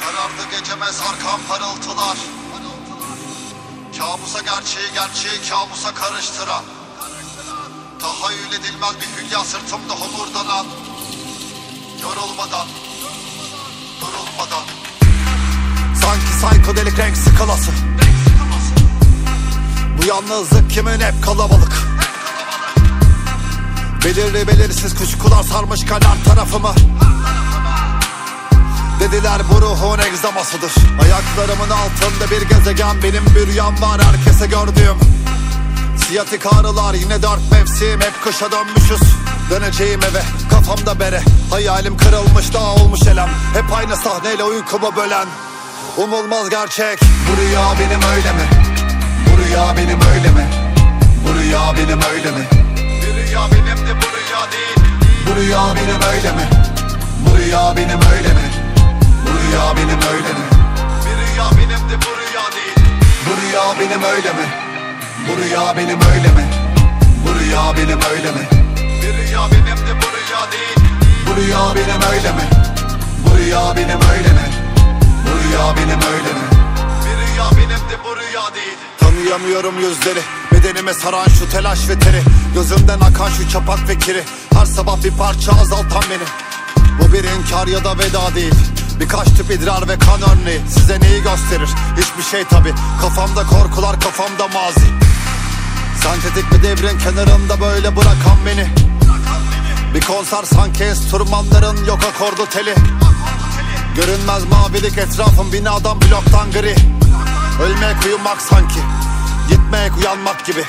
Karardı gecemez arkam parıltılar. Kabusa gerçeği gerçeği kabusa karıştıran. Tahayyül edilmez bir hülya sırtımda homurdanan. Yorulmadan Durulmadan Sanki psikodelik renk skalası Bu yalnızlık kimin hep kalabalık? Belirli belirsiz kuşkular sarmış kalan tarafımı Dediler bu ruhun egzamasıdır Ayaklarımın altında bir gezegen Benim bir rüyam var herkese gördüğüm Siyatik ağrılar yine dört mevsim Hep kışa dönmüşüz Döneceğim eve kafamda bere Hayalim kırılmış dağ olmuş elem Hep aynı sahneyle uykumu bölen Umulmaz gerçek Bu rüya benim öyle mi? Bu rüya benim öyle mi? Bu rüya benim öyle mi? Bir rüya benim de bu rüya değil Bu rüya benim öyle mi? Bu rüya benim öyle mi? Rüya benim öyle mi? Bir rüya benim de bu rüya değil Bu rüya benim öyle mi? Bu rüya benim öyle mi? Bu rüya benim öyle mi? Bir rüya benim de bu rüya değil Bu rüya benim öyle mi? Bu rüya benim öyle mi? Bu rüya benim öyle mi? Bir rüya benim de bu rüya değil Tanıyamıyorum yüzleri Bedenime saran şu telaş ve teri Gözümden akan şu çapak ve kiri Her sabah bir parça azaltan beni Bu bir inkar ya da veda değil Birkaç tip idrar ve kan örneği Size neyi gösterir? Hiçbir şey tabi Kafamda korkular kafamda mazi. Sentetik bir devrin kenarında böyle bırakan beni. Bir konser sanki enstrümanların yok akordu teli. Görünmez mavilik etrafım binadan bloktan gri. Ölmek uyumak sanki Gitmek uyanmak gibi.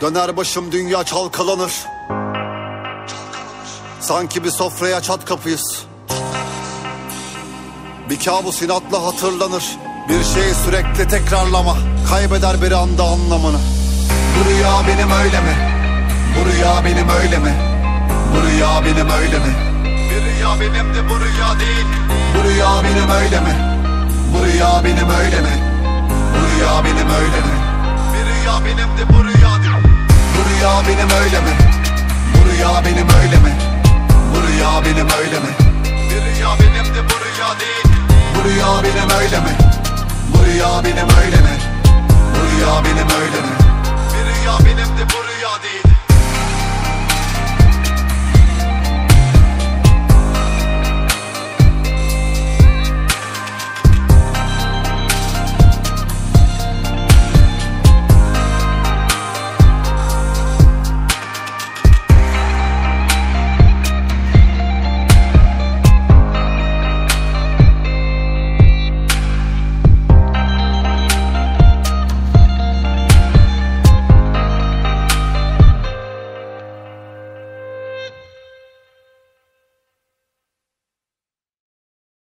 Döner başım dünya çalkalanır. Sanki bir sofraya çat kapıyız Bir kabus inatla hatırlanır Bir şeyi sürekli tekrarlama Kaybeder bir anda anlamını Bu rüya benim öyle mi? Bu rüya benim öyle mi? Bu rüya benim öyle mi? Bir rüya benim de bu rüya değil Bu rüya benim öyle mi? Bu rüya benim öyle mi? Bu rüya benim öyle mi? Bir rüya benim de bu rüya değil Bu rüya benim öyle mi? Bu rüya benim öyle mi? Bu rüya benim öyle mi? Bir rüya mi? Bu rüya benim öyle mi? Bu rüya benim öyle mi?